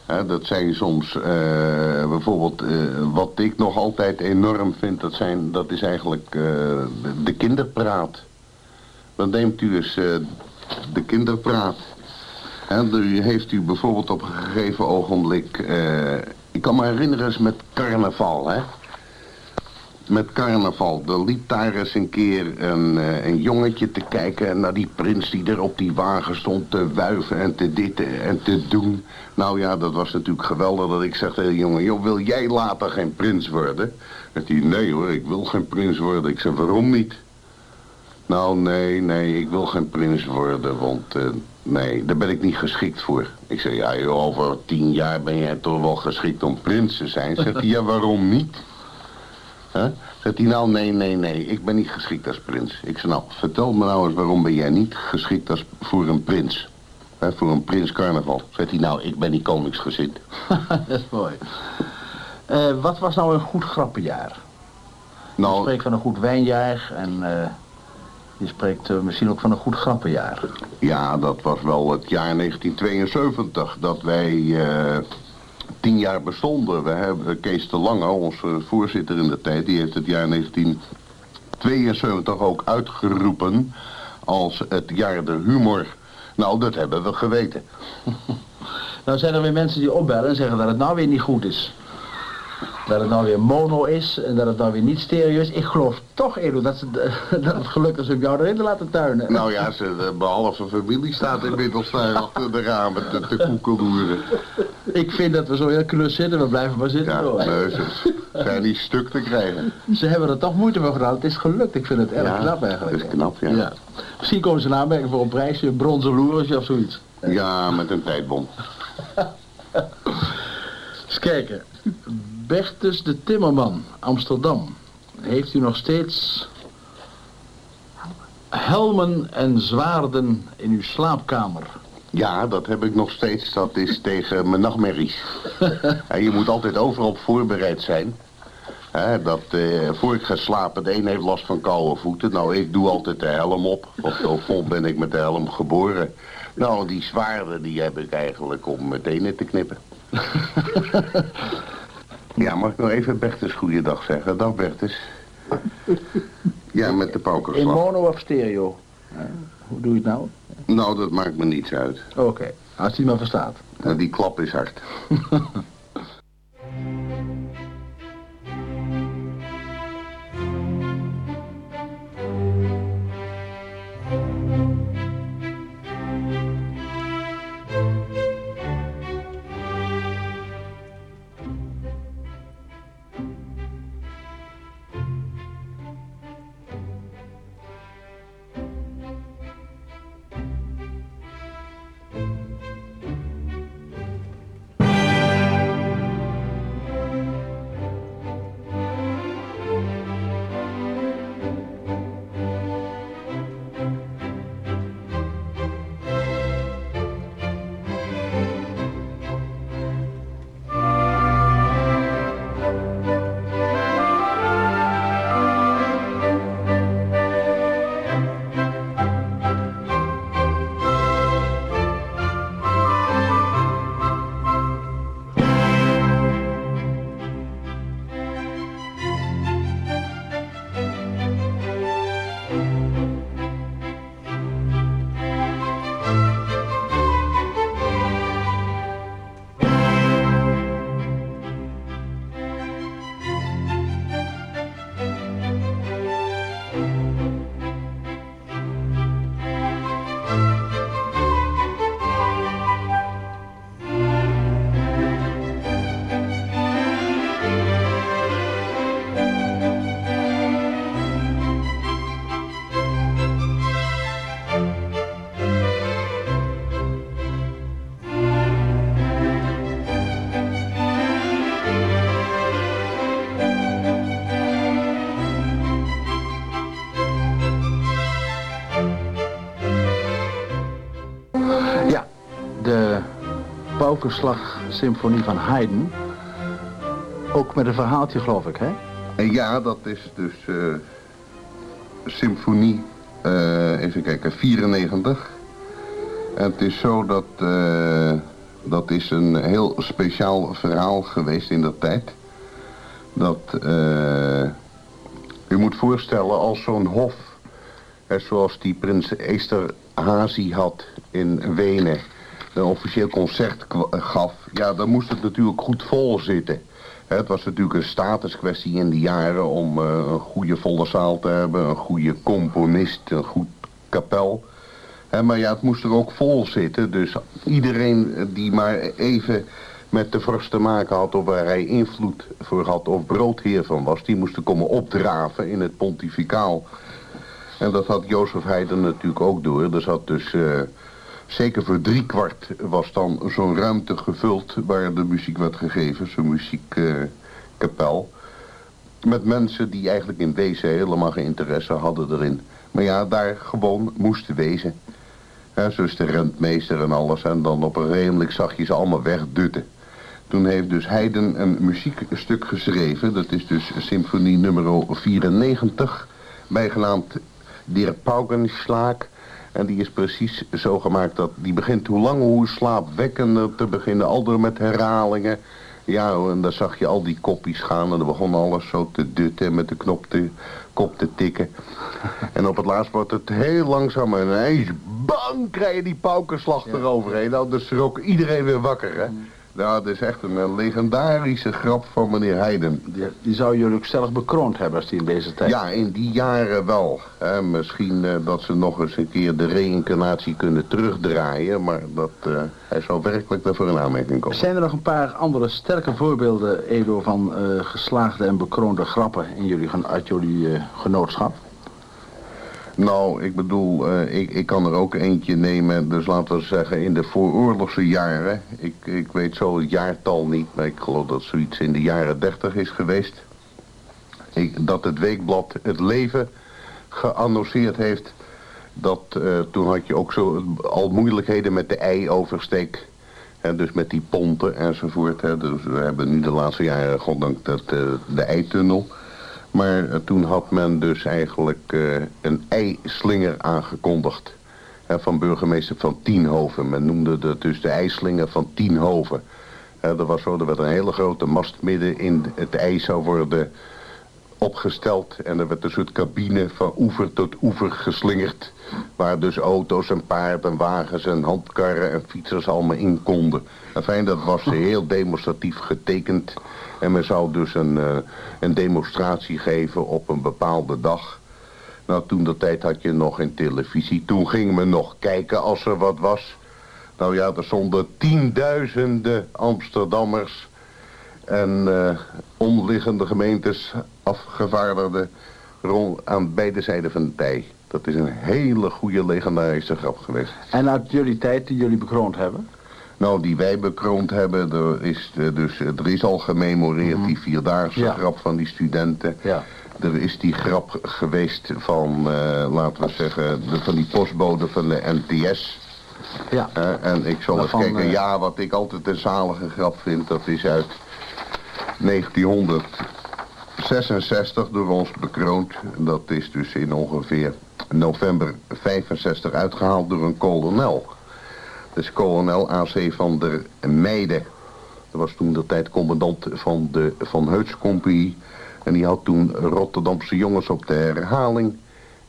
Hè, dat zijn soms eh, bijvoorbeeld, eh, wat ik nog altijd enorm vind, dat, zijn, dat is eigenlijk eh, de, de kinderpraat. Dan neemt u eens de kinderpraat. Hè, u heeft u bijvoorbeeld op een gegeven ogenblik, ik kan me herinneren eens met carnaval, hè. Met carnaval, er liep daar eens een keer een, eh, een jongetje te kijken naar die prins die er op die wagen stond te wuiven en te dit en te doen. Nou ja, dat was natuurlijk geweldig dat ik zeg tegen jongen, joh, wil jij later geen prins worden? En die, nee hoor, ik wil geen prins worden. Ik zeg, waarom niet? Nou, nee, nee, ik wil geen prins worden, want eh, nee, daar ben ik niet geschikt voor. Ik zeg, ja, over tien jaar ben jij toch wel geschikt om prins te zijn? Zegt hij, ja, waarom niet? Hè? Zegt hij, nou, nee, nee, nee, ik ben niet geschikt als prins. Ik zeg, nou, vertel me nou eens, waarom ben jij niet geschikt als, voor een prins? Hè, voor een prins carnaval. Zegt hij, nou, ik ben niet koningsgezind. *laughs* dat is mooi. Eh, wat was nou een goed grappenjaar? Je Nou, spreekt van een goed wijnjaar en eh, je spreekt eh, misschien ook van een goed grappenjaar. Ja, dat was wel het jaar 1972 dat wij tien jaar bestonden. We hebben Kees de Lange, onze voorzitter in de tijd, die heeft het jaar 1972 ook uitgeroepen als het jaar der humor. Nou, dat hebben we geweten. *laughs* Nou zijn er weer mensen die opbellen en zeggen dat het nou weer niet goed is. Dat het nou weer mono is en dat het nou weer niet stereo is. Ik geloof toch, Edo, dat, ze, *laughs* dat het gelukt is om jou erin te laten tuinen. Nou ja, ze, de behalve familie staat inmiddels daar achter de ramen te, te koekeloeren. Ik vind dat we zo heel knus zitten, we blijven maar zitten. Ja, ze zijn niet stuk te krijgen. Ze hebben er toch moeite voor gedaan. Het is gelukt. Ik vind het erg Ja, knap eigenlijk. dat is knap, ja. Misschien komen ze in aanmerking voor een prijsje, een bronzen loersje of zoiets. Ja, met een tijdbom. *laughs* Eens kijken. Bertus de Timmerman, Amsterdam. Heeft u nog steeds helmen en zwaarden in uw slaapkamer? Ja, dat heb ik nog steeds. Dat is *laughs* tegen mijn nachtmerries. En je moet altijd overal voorbereid zijn. Dat eh, voor ik ga slapen, de een heeft last van koude voeten. Nou, ik doe altijd de helm op. Of zo vol ben ik met de helm geboren. Nou, die zwaarden die heb ik eigenlijk om mijn tenen te knippen. *laughs* ja, mag ik nog even Bertus goeiedag zeggen? Dag Bertus. *laughs* Ja, met de In paukerslag. mono of stereo? Ja, Hoe doe je het nou? Nou, dat maakt me niets uit. Oké, als hij maar verstaat. Nou, die klap is hard. *laughs* Paukerslag Symfonie van Haydn. Ook met een verhaaltje, geloof ik, hè? Ja, dat is dus eh, symfonie, eh, even kijken, 94. En het is zo dat eh, Dat is een heel speciaal verhaal geweest in dat tijd. Dat, u moet voorstellen als zo'n hof, zoals die prins Esterhazy had in Wenen, een officieel concert kwa- gaf, ja, dan moest het natuurlijk goed vol zitten. Het was natuurlijk een statuskwestie in die jaren om eh, een goede volle zaal te hebben, een goede componist, een goed kapel. Maar ja, het moest er ook vol zitten. Dus iedereen eh, die maar even met de vorst te maken had... of waar hij invloed voor had of broodheer van was... die moest er komen opdraven in het pontificaal. En dat had Jozef Haydn natuurlijk ook door. Er zat dus... eh, zeker voor driekwart was dan zo'n ruimte gevuld... waar de muziek werd gegeven, zo'n muziekkapel... met mensen die eigenlijk in wezen helemaal geen interesse hadden erin. Maar ja, daar gewoon moesten wezen. Ja, zoals de rentmeester en alles. En dan op een redelijk ze allemaal wegdutten. Toen heeft dus Haydn een muziekstuk geschreven. Dat is dus symfonie nummer 94. Bijgenaamd Der Paukenschlag. En die is precies zo gemaakt dat die begint hoe langer hoe slaapwekkender te beginnen. Al door met herhalingen. Ja, en dan zag je al die koppies gaan en dan begon alles zo te dutten en met de knop te, kop te tikken. *laughs* En op het laatst wordt het heel langzaam en ineens bang krijg je die paukenslag eroverheen. Nou, dus schrok iedereen weer wakker, hè. Nou, dat is echt een eh, legendarische grap van meneer Heiden. Die, die zou jullie ook stellig bekroond hebben als die in deze tijd. Ja, in die jaren wel. Hè. Misschien eh, dat ze nog eens een keer de reïncarnatie kunnen terugdraaien, maar dat, eh, hij zou werkelijk daarvoor in aanmerking komen. Zijn er nog een paar andere sterke voorbeelden, Edo, van geslaagde en bekroonde grappen in jullie, uit jullie genootschap? Nou, ik bedoel, eh, ik, ik kan er ook eentje nemen, dus laten we zeggen in de vooroorlogse jaren. Ik, ik weet zo het jaartal niet, maar ik geloof dat zoiets in de jaren dertig is geweest. Ik, dat het weekblad Het Leven geannonceerd heeft. Dat, eh, toen had je ook zo al moeilijkheden met de ei-oversteek. Dus met die ponten enzovoort. Dus we hebben nu de laatste jaren, goddank, dat, eh, de eitunnel. Maar eh, toen had men dus eigenlijk eh, een eislinger aangekondigd. Van burgemeester van Tienhoven. Men noemde dat dus de eislinger van Tienhoven. Dat was zo, er werd een hele grote mast midden in het ijs zou worden opgesteld. En er werd een soort cabine van oever tot oever geslingerd. Waar dus auto's en paarden en wagens en handkarren en fietsers allemaal in konden. Enfin, dat was heel demonstratief getekend. En men zou dus een, eh, een demonstratie geven op een bepaalde dag. Nou, toen de tijd had je nog geen televisie. Toen ging men nog kijken als er wat was. Nou ja, er stonden tienduizenden Amsterdammers en eh, omliggende gemeentes afgevaardigden rond aan beide zijden van de tij. Dat is een hele goede legendarische grap geweest. En uit jullie tijd die jullie bekroond hebben? Nou, die wij bekroond hebben, er is, eh, dus, eh, er is al gememoreerd die vierdaagse Ja. grap van die studenten. Ja. Er is die grap geweest van, eh, laten we zeggen, de, van die postbode van de NTS. Ja. En ik zal eens kijken, ja, wat ik altijd een zalige grap vind, dat is uit 1966 door ons bekroond. Dat is dus in ongeveer november 65 uitgehaald door een kolonel. Dus kolonel AC van der Meijden. Dat was toen de tijd commandant van de Van Heuts Compagnie. En die had toen Rotterdamse jongens op de herhaling.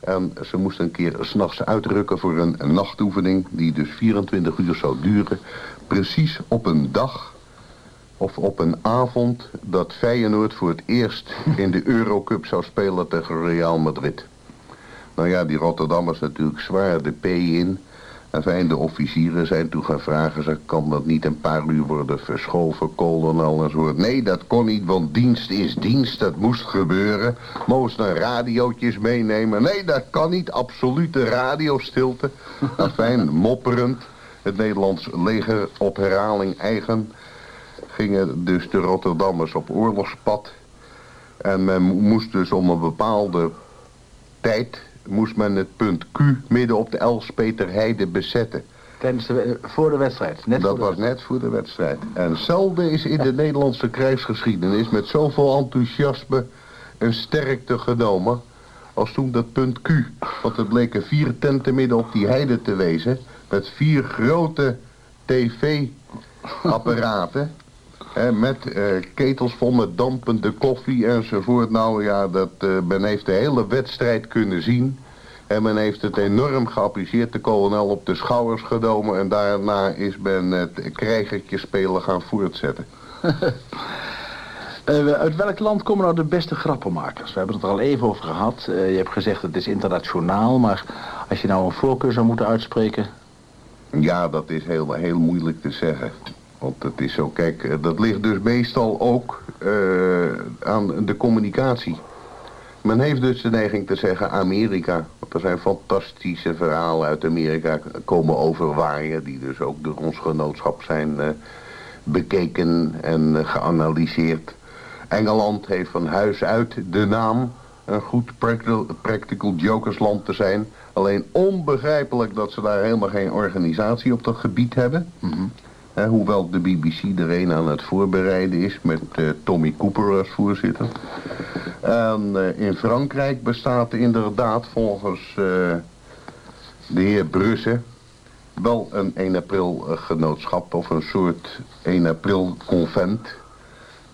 En ze moesten een keer s'nachts uitrukken voor een, een nachtoefening... die dus 24 uur zou duren. Precies op een dag of op een avond dat Feyenoord voor het eerst in de Eurocup zou spelen tegen Real Madrid. Nou ja, die Rotterdammers natuurlijk zwaar de P in. En de officieren zijn toen gaan vragen, ze kan dat niet een paar uur worden verschoven, kolonel en zo. Nee, dat kon niet, want dienst is dienst, dat moest gebeuren. Moesten radiootjes meenemen. Nee, dat kan niet, absolute radiostilte. *laughs* En fijn, mopperend, het Nederlands leger op herhaling eigen gingen dus de Rotterdammers op oorlogspad. En men mo- moest dus om een bepaalde tijd... moest men het punt Q midden op de Elspeterheide bezetten. Tijdens de, voor de wedstrijd? Net dat de was net voor de wedstrijd. En zelden is in de *laughs* Nederlandse krijgsgeschiedenis... met zoveel enthousiasme en sterkte genomen... als toen dat punt Q. Want het bleken vier tenten midden op die heide te wezen... met vier grote tv met eh, ketels vol met dampende koffie enzovoort. Nou ja, dat, eh, men heeft de hele wedstrijd kunnen zien. En men heeft het enorm geapprecieerd. De kolonel op de schouders genomen. En daarna is men het krijgertje spelen gaan voortzetten. *laughs* Eh, uit welk land komen nou de beste grappenmakers? We hebben het er al even over gehad. Eh, je hebt gezegd het is internationaal, maar als je nou een voorkeur zou moeten uitspreken... Ja, dat is heel, heel moeilijk te zeggen. Want het is zo, kijk, eh, dat ligt dus meestal ook eh, aan de communicatie. Men heeft dus de neiging te zeggen Amerika. Want er zijn fantastische verhalen uit Amerika komen overwaaien... die dus ook door ons genootschap zijn eh, bekeken en geanalyseerd. Engeland heeft van huis uit de naam een goed practical, jokersland te zijn. Alleen onbegrijpelijk dat ze daar helemaal geen organisatie op dat gebied hebben. Hoewel de BBC er een aan het voorbereiden is met eh, Tommy Cooper als voorzitter. En eh, in Frankrijk bestaat er inderdaad volgens eh, de heer Brusse wel een 1 april genootschap of een soort 1 april convent.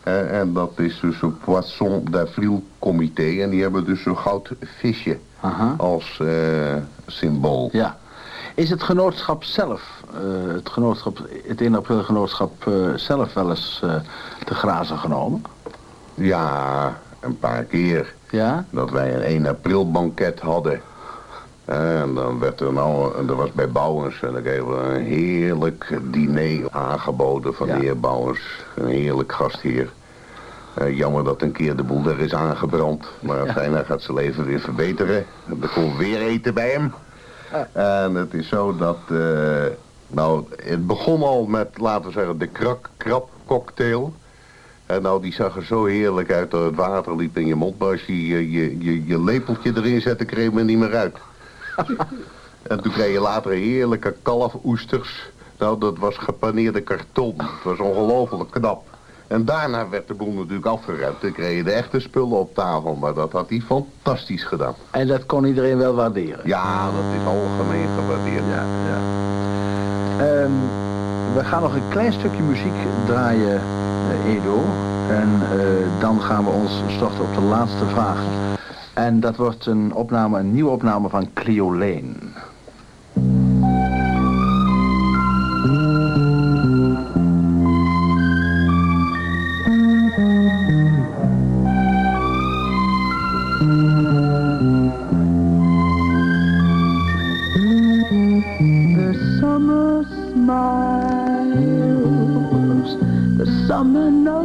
En dat is dus een Poisson d'Avril comité. En die hebben dus zo'n goud visje als eh, symbool. Ja. Is het genootschap zelf, eh, het, genootschap, het 1 april genootschap eh, zelf wel eens eh, te grazen genomen? Ja, een paar keer. Ja? Dat wij een 1 april banket hadden. En dan werd er nou, dat was bij Bouwens, en dan kregen we een heerlijk diner aangeboden van de heer Bouwens. Een heerlijk gastheer. Eh, jammer dat een keer de boel er is aangebrand. Maar fijn, hij gaat zijn leven weer verbeteren. Er komt weer eten bij hem. En het is zo dat, eh, nou, het begon al met, laten we zeggen, de krak krab cocktail. En nou, die zag er zo heerlijk uit dat het water liep in je mond. Maar als je je, je, je, je lepeltje erin zette, kreeg er niet meer uit. *laughs* en toen kreeg je later heerlijke kalfoesters. Nou, dat was gepaneerde karton. Het was ongelooflijk knap. En daarna werd de boel natuurlijk afgeruimd. Dan kreeg je de echte spullen op tafel. Maar dat had hij fantastisch gedaan. En dat kon iedereen wel waarderen? Ja, dat is algemeen gewaardeerd. Ja, ja. Ehm, we gaan nog een klein stukje muziek draaien, eh, Edo. En eh, dan gaan we ons storten op de laatste vraag. En dat wordt een opname, een nieuwe opname van Cleo Lane. The summer knows,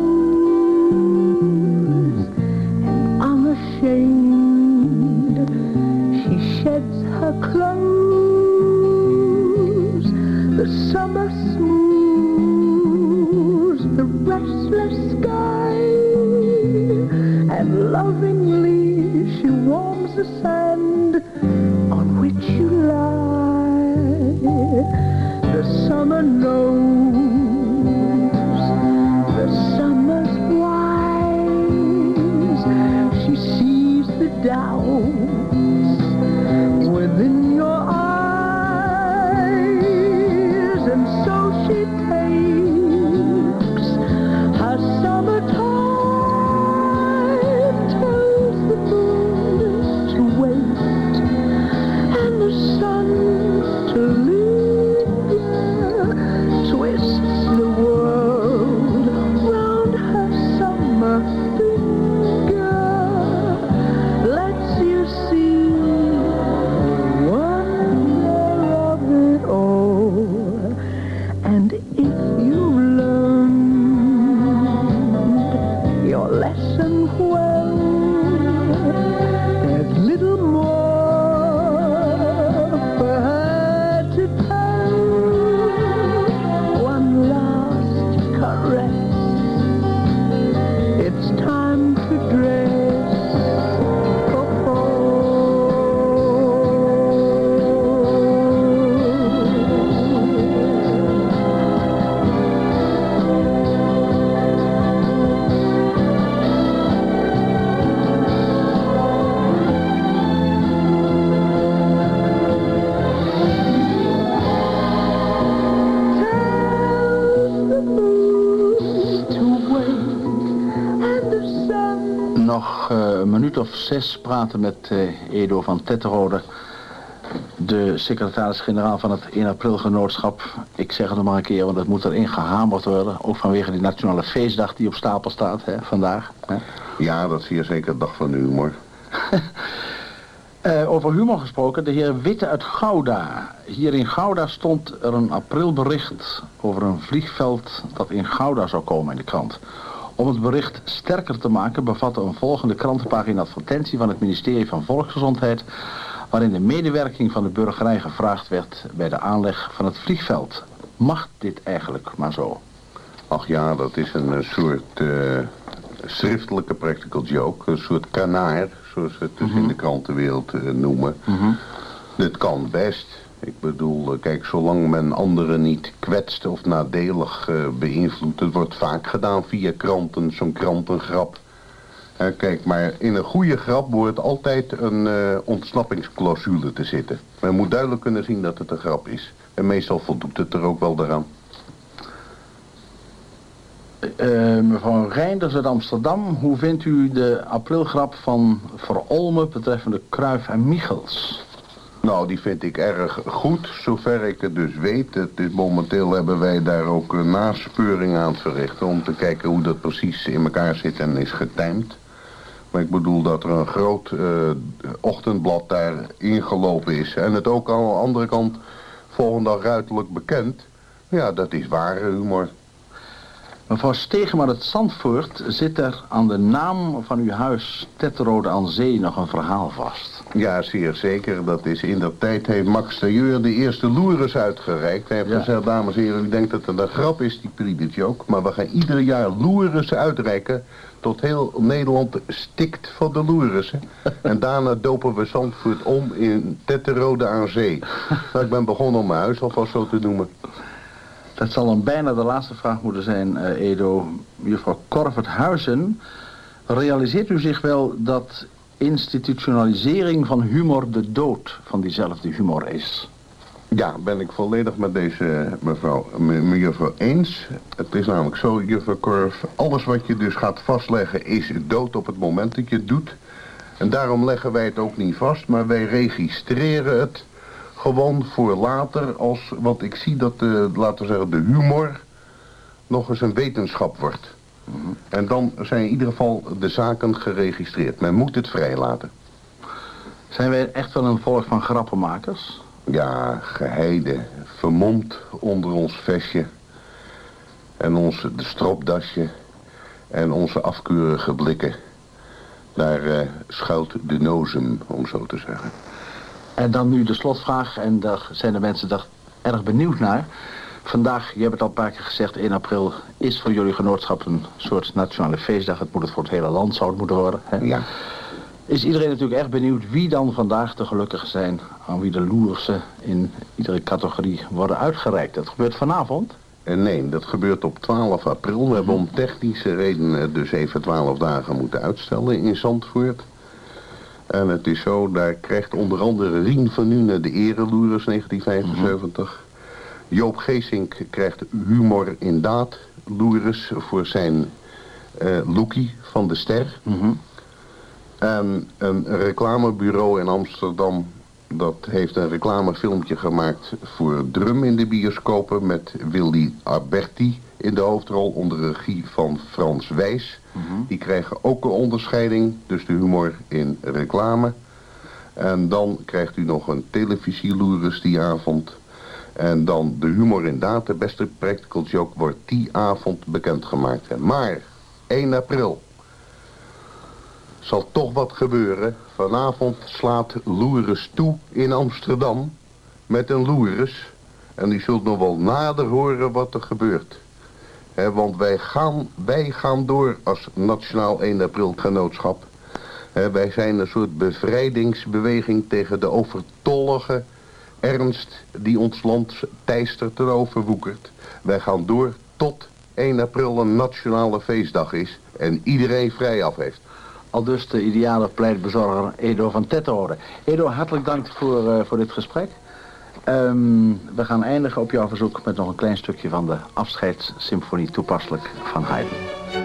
and unashamed she sheds her clothes. The summer smooths the restless sky, and lovingly she warms the sand summer knows, the summer's wise. She sees the doubts praten met eh, Edo van Tetterode, de secretaris-generaal van het 1 april genootschap. Ik zeg het nog maar een keer, want het moet erin gehamerd worden. Ook vanwege die nationale feestdag die op stapel staat hè, vandaag. Hè. Ja, dat is hier zeker dag van de humor. *laughs* Eh, over humor gesproken, de heer Witte uit Gouda. Hier in Gouda stond er een aprilbericht over een vliegveld dat in Gouda zou komen in de krant. Om het bericht sterker te maken bevatte een volgende krantenpagina advertentie van het ministerie van Volksgezondheid waarin de medewerking van de burgerij gevraagd werd bij de aanleg van het vliegveld. Mag dit eigenlijk maar zo? Ach ja, dat is een eh, soort eh, schriftelijke practical joke. Een soort kanaar, zoals we het dus in de krantenwereld eh, noemen. Dit kan best. Ik bedoel, eh, kijk, zolang men anderen niet kwetst of nadelig eh, beïnvloedt... het wordt vaak gedaan via kranten, zo'n krantengrap. Kijk, maar in een goede grap wordt altijd een eh, ontsnappingsclausule te zitten. Men moet duidelijk kunnen zien dat het een grap is. En meestal voldoet het er ook wel daaraan. Mevrouw Reinders uit Amsterdam, hoe vindt u de aprilgrap van Verolmen betreffende Kruif en Michels? Nou, die vind ik erg goed, zover ik het dus weet. Het momenteel hebben wij daar ook een naspeuring aan verrichten... om te kijken hoe dat precies in elkaar zit en is getimed. Maar ik bedoel dat er een groot eh, ochtendblad daar ingelopen is... en het ook aan de andere kant volgende dag ruiterlijk bekend. Ja, dat is ware humor. Mevrouw Stegeman uit Zandvoort, zit er aan de naam van uw huis Tetterode aan Zee nog een verhaal vast? Ja, zeer zeker. Dat is in dat tijd heeft Max Tailleur de eerste loeres uitgereikt. Hij heeft Ja. gezegd, dames en heren, u denkt dat het een grap is, die predict joke. Maar we gaan ieder jaar loeres uitreiken tot heel Nederland stikt van de loeressen. *laughs* en daarna dopen we Zandvoort om in Tetterode aan Zee. nou, ik ben begonnen om mijn huis alvast zo te noemen. Dat zal dan bijna de laatste vraag moeten zijn, eh, Edo. Juffrouw Korverthuizen, realiseert u zich wel dat institutionalisering van humor de dood van diezelfde humor is? Ja, ben ik volledig met deze mevrouw, me- mejuffrouw eens. Het is namelijk zo, juffrouw Korf, alles wat je dus gaat vastleggen is dood op het moment dat je het doet. En daarom leggen wij het ook niet vast, maar wij registreren het gewoon voor later als, want ik zie dat, de, laten we zeggen, de humor nog eens een wetenschap wordt. En dan zijn in ieder geval de zaken geregistreerd. Men moet het vrijlaten. Zijn wij echt wel een volk van grappenmakers? Ja, geheide, vermomd onder ons vestje. En onze de stropdasje. En onze afkeurige blikken. Daar eh, schuilt de nozem, om zo te zeggen. En dan nu de slotvraag, en daar zijn de mensen daar erg benieuwd naar. Vandaag, je hebt het al een paar keer gezegd, 1 april is voor jullie genootschap een soort nationale feestdag. Het moet het voor het hele land zou het moeten worden. Hè? Ja. Is iedereen natuurlijk erg benieuwd wie dan vandaag de gelukkige zijn... aan wie de loersen in iedere categorie worden uitgereikt. Dat gebeurt vanavond. En nee, dat gebeurt op 12 april. We hebben om technische redenen dus even 12 dagen moeten uitstellen in Zandvoort. En het is zo, daar krijgt onder andere Rien van Nuenen de ereloeres 1975. Joop Geesink krijgt humor in daad loeres voor zijn eh Loekie van de Ster. En een reclamebureau in Amsterdam, dat heeft een reclamefilmpje gemaakt voor Drum in de bioscopen met Willy Alberti in de hoofdrol onder regie van Frans Wijs. Die krijgen ook een onderscheiding, dus de humor in reclame. En dan krijgt u nog een televisieloeres die avond. En dan de humor in de beste practical joke, wordt die avond bekendgemaakt. Maar 1 april zal toch wat gebeuren. Vanavond slaat Loeres toe in Amsterdam met een Loeres. En u zult nog wel nader horen wat er gebeurt. Want wij gaan, wij gaan door als Nationaal 1 april genootschap. Wij zijn een soort bevrijdingsbeweging tegen de overtollige ernst die ons land teistert en overwoekert. Wij gaan door tot 1 april een nationale feestdag is en iedereen vrij af heeft. Al dus de ideale pleitbezorger Edo van Tettenhoren. Edo, hartelijk dank voor, eh, voor dit gesprek. Ehm, we gaan eindigen op jouw verzoek met nog een klein stukje van de afscheidssymfonie toepasselijk van Haydn.